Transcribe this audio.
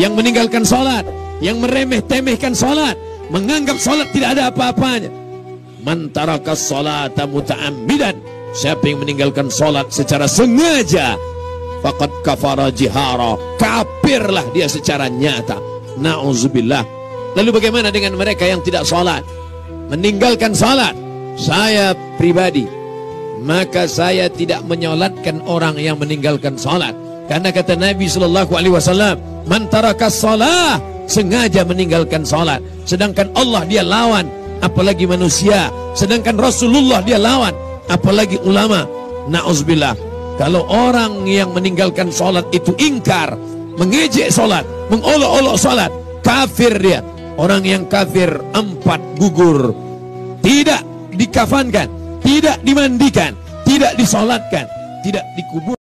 yang meninggalkan sholat, yang meremeh-temehkan sholat, menganggap sholat tidak ada apa-apanya. Mantaraka sholata muta'ammidan. Siapa yang meninggalkan sholat secara sengaja, faqad kafara jihara. Kafirlah dia secara nyata. Nauzubillah. Lalu bagaimana dengan mereka yang tidak sholat? Meninggalkan sholat. Saya pribadi, maka saya tidak menyolatkan orang yang meninggalkan sholat. Karena kata Nabi Shallallahu Alaihi Wasallam, mantaraka sholat sengaja meninggalkan sholat. Sedangkan Allah dia lawan, apalagi manusia. Sedangkan Rasulullah dia lawan, apalagi ulama. Nauzubillah. Kalau orang yang meninggalkan sholat itu ingkar, mengejek sholat, mengolok-olok sholat, kafir dia. Orang yang kafir empat gugur, tidak dikafankan, tidak dimandikan, tidak disolatkan, tidak dikubur.